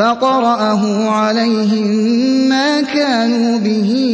فَقَرَأَهُ عَلَيْهِم مَّا كَانُوا بِهِ